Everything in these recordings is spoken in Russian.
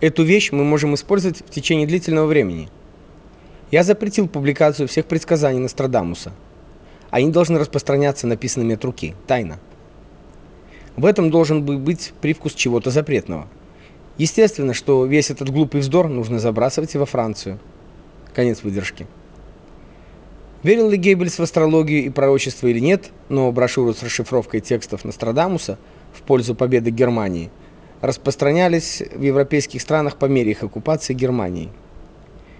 Эту вещь мы можем использовать в течение длительного времени. Я запретил публикацию всех предсказаний Нострадамуса. Они должны распространяться написанными от руки, тайно. В этом должен быть привкус чего-то запретного. Естественно, что весь этот глупый вздор нужно забрасывать во Францию. Конец выдержки. Верил ли Геббельс в астрологию и пророчество или нет, но брошюру с расшифровкой текстов Нострадамуса в пользу победы Германии распространялись в европейских странах по мере их оккупации Германией.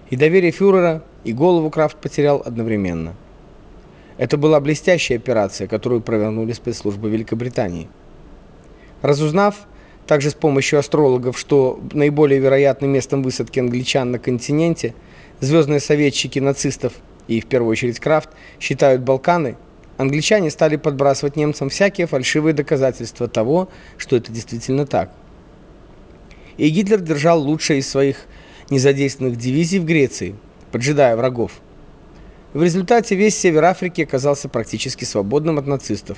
И доверие фюрера, и голову Крафт потерял одновременно. Это была блестящая операция, которую провернули спецслужбы Великобритании. Разузнав, также с помощью астрологов, что наиболее вероятным местом высадки англичан на континенте, звездные советчики нацистов и в первую очередь Крафт считают Балканы, англичане стали подбрасывать немцам всякие фальшивые доказательства того, что это действительно так. И Гитлер держал лучшие из своих незадействованных дивизий в Греции, поджидая врагов. В результате весь север Африки оказался практически свободным от нацистов.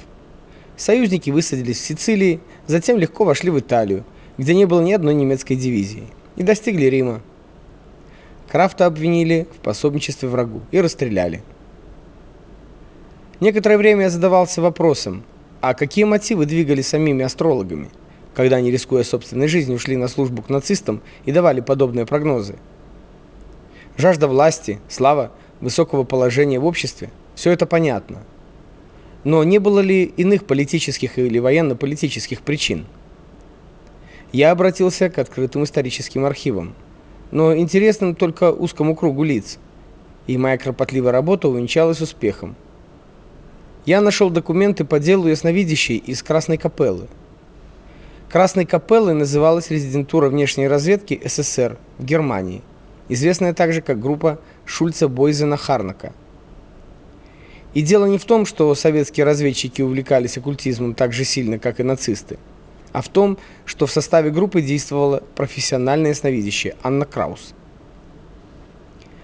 Союзники высадились в Сицилии, затем легко вошли в Италию, где не было ни одной немецкой дивизии, и достигли Рима. Крафта обвинили в пособничестве врагу и расстреляли. Некоторое время я задавался вопросом, а какие мотивы двигали самими астрологами, когда они, рискуя собственной жизнью, ушли на службу к нацистам и давали подобные прогнозы? Жажда власти, слава, высокого положения в обществе все это понятно. Но не было ли иных политических или военно-политических причин? Я обратился к открытым историческим архивам, но интересным только узкому кругу лиц. И моя кропотливая работа увенчалась успехом. Я нашел документы по делу ясновидящей из Красной капеллы. Красной капеллой называлась резидентура внешней разведки СССР в Германии, известная также как группа Шульца-Бойзена-Харнака. И дело не в том, что советские разведчики увлекались оккультизмом так же сильно, как и нацисты, а в том, что в составе группы действовала профессиональная ясновидящая Анна Краус.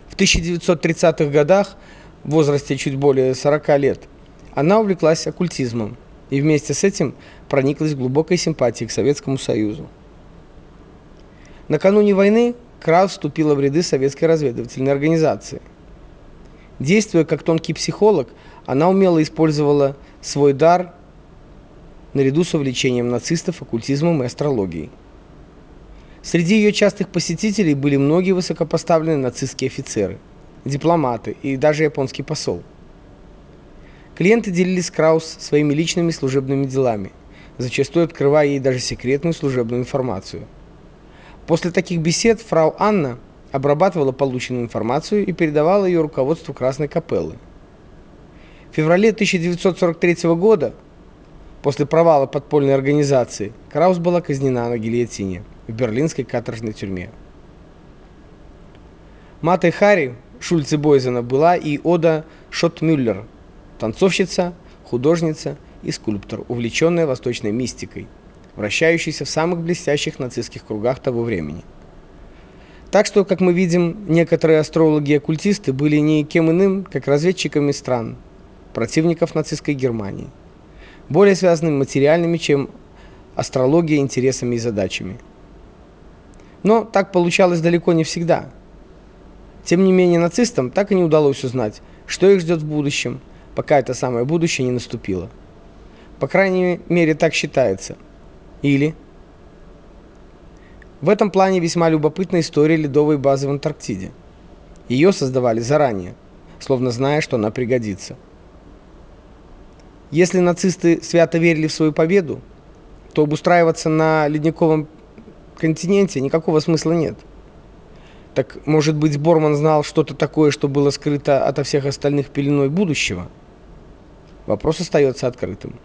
В 1930-х годах, в возрасте чуть более 40 лет, она увлеклась оккультизмом и вместе с этим прониклась глубокой симпатией к Советскому Союзу. Накануне войны Краус вступила в ряды советской разведывательной организации – Действуя как тонкий психолог, она умело использовала свой дар наряду с увлечением нацистов оккультизмом и астрологией. Среди ее частых посетителей были многие высокопоставленные нацистские офицеры, дипломаты и даже японский посол. Клиенты делились Краус своими личными служебными делами, зачастую открывая ей даже секретную служебную информацию. После таких бесед фрау Анна обрабатывала полученную информацию и передавала ее руководству Красной капеллы. В феврале 1943 года, после провала подпольной организации, Краус была казнена на гильотине в берлинской каторжной тюрьме. Матой Хари Шульце Бойзена была и Ода Шотмюллер, танцовщица, художница и скульптор, увлеченная восточной мистикой, вращающаяся в самых блестящих нацистских кругах того времени. Так что, как мы видим, некоторые астрологи и оккультисты были никем иным, как разведчиками стран, противников нацистской Германии, более связанными материальными, чем астрология интересами и задачами. Но так получалось далеко не всегда. Тем не менее, нацистам так и не удалось узнать, что их ждет в будущем, пока это самое будущее не наступило. По крайней мере, так считается. Или в этом плане весьма любопытна история ледовой базы в Антарктиде. Ее создавали заранее, словно зная, что она пригодится. Если нацисты свято верили в свою победу, то обустраиваться на ледниковом континенте никакого смысла нет. Так, может быть, Борман знал что-то такое, что было скрыто ото всех остальных пеленой будущего? Вопрос остается открытым.